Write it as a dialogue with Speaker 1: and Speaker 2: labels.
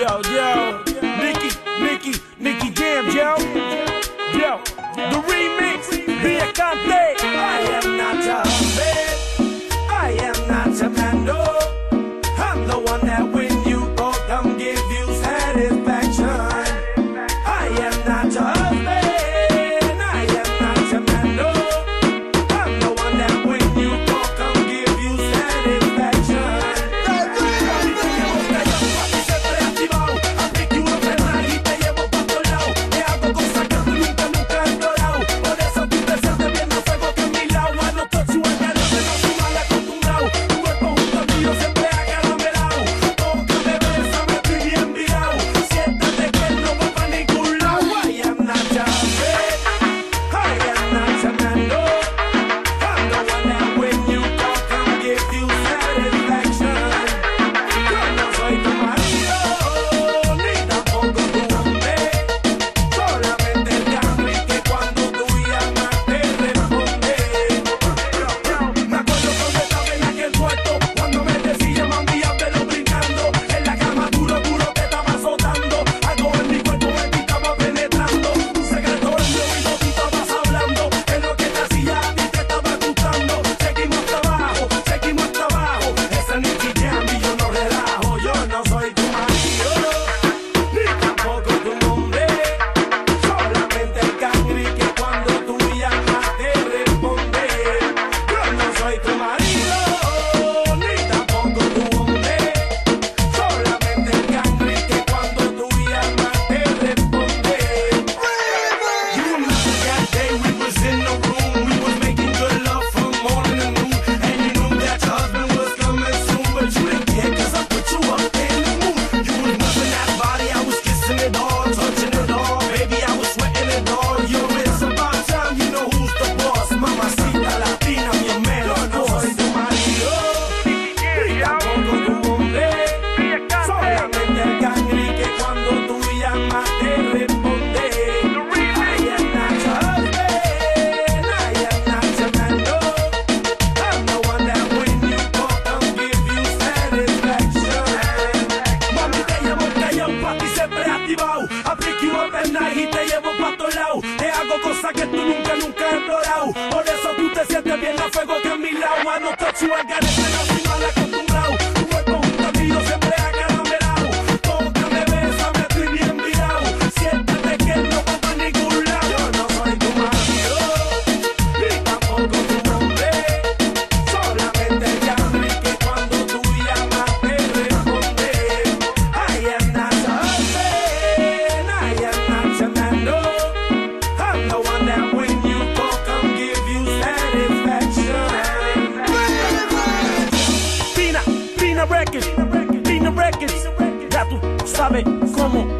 Speaker 1: yo, yo. Nikki, Nikki, Nikki Jam, yo. Yo, the remix, Via Conte.
Speaker 2: I am not a man. I am not a man, You up y te llevo pa' todos lados. Te hago cosas que tú nunca, nunca has explorado. Por eso tú te sientes bien a fuego que en mi lado. I don't touch you,
Speaker 1: records, Dina Records, ya tú sabes cómo.